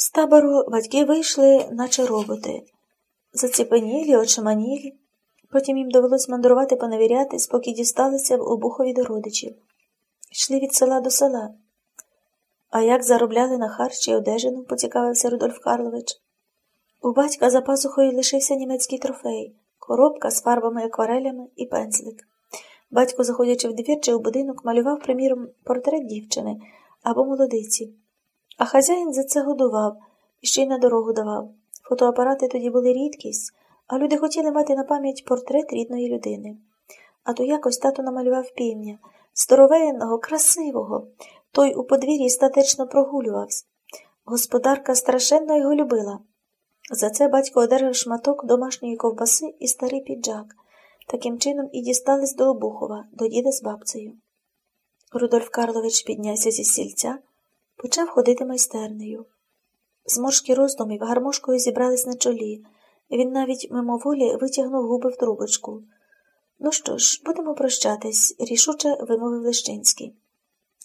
З табору батьки вийшли, наче роботи, заціпенілі, очманілі. Потім їм довелось мандрувати поневірятись, поки дісталися в обухові до родичів. Йшли від села до села. А як заробляли на харчі одежину, поцікавився Рудольф Карлович. У батька за пазухою лишився німецький трофей, коробка з фарбами, акварелями і пензлик. Батько, заходячи в двір чи у будинок, малював, приміром, портрет дівчини або молодиці. А хазяїн за це годував і ще й на дорогу давав. Фотоапарати тоді були рідкість, а люди хотіли мати на пам'ять портрет рідної людини. А то якось тато намалював півня, здоровенного, красивого. Той у подвір'ї статечно прогулювався. Господарка страшенно його любила. За це батько одержав шматок домашньої ковбаси і старий піджак. Таким чином і дістались до Обухова, до діда з бабцею. Рудольф Карлович піднявся зі сільця, почав ходити майстернею. Зморшки роздумів гармошкою зібрались на чолі. Він навіть мимоволі витягнув губи в трубочку. Ну що ж, будемо прощатись, рішуче вимовив Лещинський.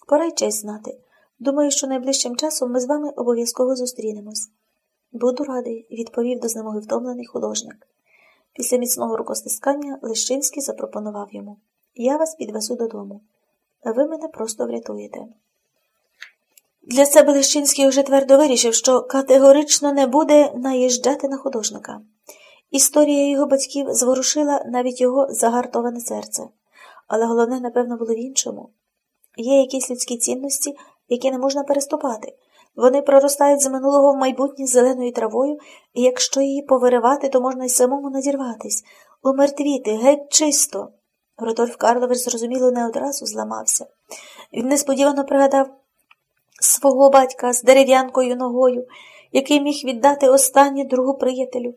Пора й честь знати. Думаю, що найближчим часом ми з вами обов'язково зустрінемось. Буду радий, відповів до знемоги втомлений художник. Після міцного рукостискання Лещинський запропонував йому Я вас підвезу додому. Ви мене просто врятуєте. Для себе Лещинський уже твердо вирішив, що категорично не буде наїжджати на художника. Історія його батьків зворушила навіть його загартоване серце, але головне, напевно, було в іншому. Є якісь людські цінності, які не можна переступати. Вони проростають з минулого в майбутнє зеленою травою, і якщо її повиривати, то можна й самому надірватись, умертвіти, геть чисто. Рудольф Карлович, зрозуміло, не одразу зламався. Він несподівано пригадав свого батька з дерев'янкою ногою, який міг віддати останнє другу приятелю.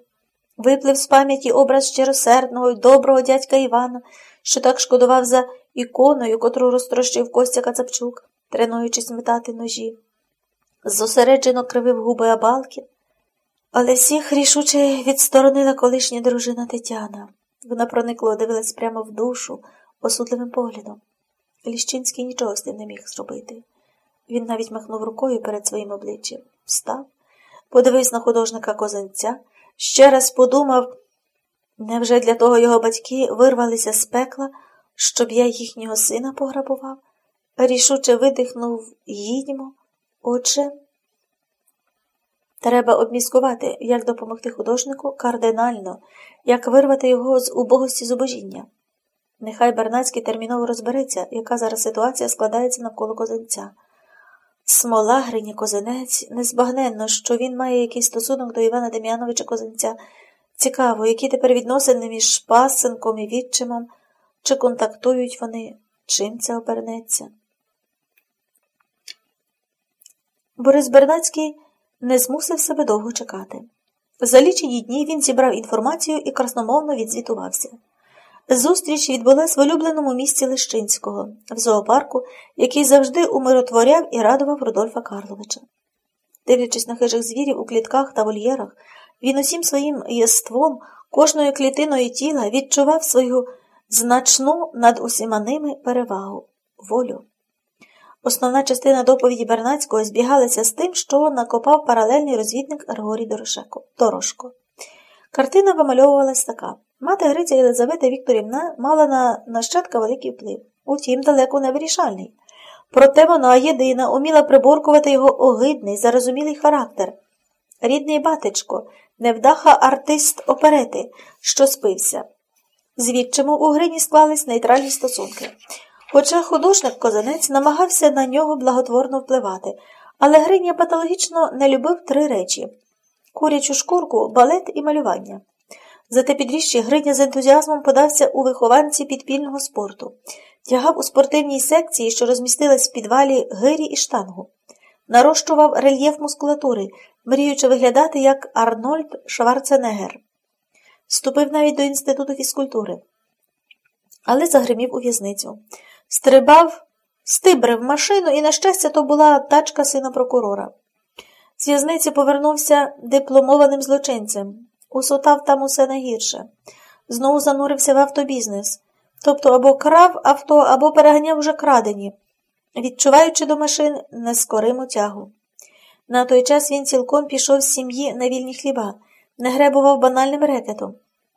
Виплив з пам'яті образ щиросердного й доброго дядька Івана, що так шкодував за іконою, котру розтрощив Костя Кацапчук, тренуючись метати ножі. Зосереджено кривив губи Абалкін, але всіх рішуче відсторонила колишня дружина Тетяна. Вона проникло дивилась прямо в душу, осудливим поглядом. Ліщинський нічого з тим не міг зробити. Він навіть махнув рукою перед своїм обличчям, встав, подивився на художника козанця, ще раз подумав, невже для того його батьки вирвалися з пекла, щоб я їхнього сина пограбував? Рішуче видихнув їдьмо. Отже, треба обміскувати, як допомогти художнику кардинально, як вирвати його з убогості зубожіння. Нехай Бернацький терміново розбереться, яка зараз ситуація складається навколо козанця. Смола, Грині Козинець, незбагненно, що він має якийсь стосунок до Івана Дем'яновича Козинця. Цікаво, які тепер відносини між пасенком і відчимом, чи контактують вони, чим це обернеться. Борис Бернацький не змусив себе довго чекати. За лічені дні він зібрав інформацію і красномовно відзвітувався. Зустріч відбулась в улюбленому місці Лещинського, в зоопарку, який завжди умиротворяв і радував Рудольфа Карловича. Дивлячись на хижих звірів у клітках та вольєрах, він усім своїм єством, кожною клітиною тіла відчував свою значну над усіма ними перевагу волю. Основна частина доповіді Бернацького збігалася з тим, що накопав паралельний розвідник Григорій Дорошко. Картина вимальовувалась така. Мати Гриця Єлизавета Вікторівна мала на нащадка великий вплив, утім, далеко не вирішальний. Проте вона єдина уміла приборкувати його огидний, зарозумілий характер. Рідний батечко, невдаха артист оперети, що спився. Звідчимо у Грині склались нейтральні стосунки. Хоча художник козанець намагався на нього благотворно впливати, але Гриня патологічно не любив три речі курячу шкурку, балет і малювання. Зате підріжчі Гриня з ентузіазмом подався у вихованці підпільного спорту, тягав у спортивній секції, що розмістилась в підвалі гирі і штангу, нарощував рельєф мускулатури, мріючи виглядати як Арнольд Шварценеггер. Вступив навіть до інституту фізкультури, але загримів у в'язницю. Стрибав, стибрив машину, і, на щастя, то була тачка сина прокурора. З в'язниці повернувся дипломованим злочинцем, усотав там усе найгірше. Знову занурився в автобізнес, тобто або крав авто, або переганяв уже крадені, відчуваючи до машин нескориму тягу. На той час він цілком пішов з сім'ї на вільні хліба, не гребував банальним рекетом.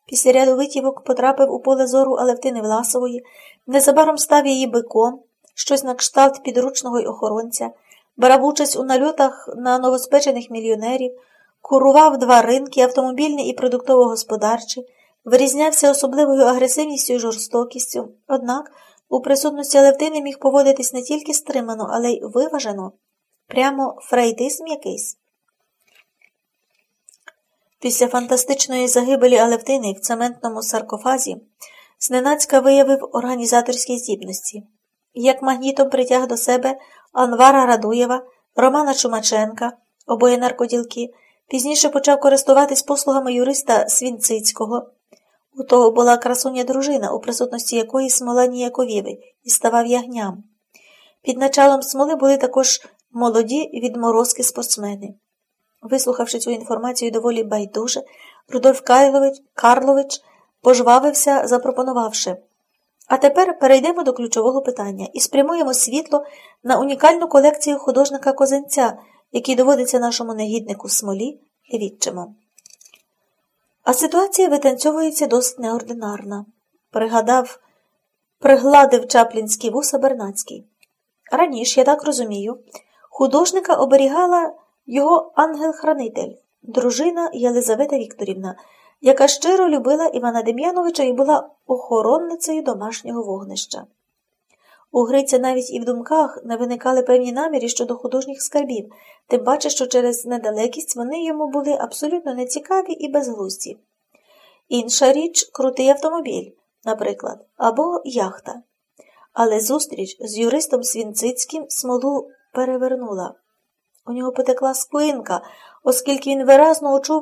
Після ряду витівок потрапив у поле зору Алевтини Власової, незабаром став її биком, щось на кшталт підручного й охоронця, брав участь у нальотах на новоспечених мільйонерів, курував два ринки, автомобільний і продуктово-господарчий, вирізнявся особливою агресивністю і жорстокістю, однак у присутності Алевтини міг поводитись не тільки стримано, але й виважено, прямо фрейдизм якийсь. Після фантастичної загибелі Алевтини в цементному саркофазі зненацька виявив організаторські здібності. Як магнітом притяг до себе Анвара Радуєва, Романа Чумаченка, обоє наркоділки, пізніше почав користуватись послугами юриста Свінцицького. У того була красуня дружина, у присутності якої смола ніяковіли, і ставав ягням. Під началом смоли були також молоді відморозки спортсмени. Вислухавши цю інформацію доволі байдуже, Рудольф Кайлович, Карлович пожвавився, запропонувавши. А тепер перейдемо до ключового питання і спрямуємо світло на унікальну колекцію художника Козенця, який доводиться нашому негіднику смолі відчимом. А ситуація витанцьовується досить неординарна. Пригадав, пригладив чаплінські вуса Бернацький. Раніше, я так розумію, художника оберігала його ангел-хранитель, дружина Єлизавета Вікторівна, яка щиро любила Івана Дем'яновича і була охоронницею домашнього вогнища. У Гриця навіть і в думках не виникали певні наміри щодо художніх скарбів, тим паче, що через недалекість вони йому були абсолютно нецікаві і безглузді. Інша річ крутий автомобіль, наприклад, або яхта. Але зустріч з юристом Свінцицьким смолу перевернула. У нього потекла склинка, оскільки він виразно учув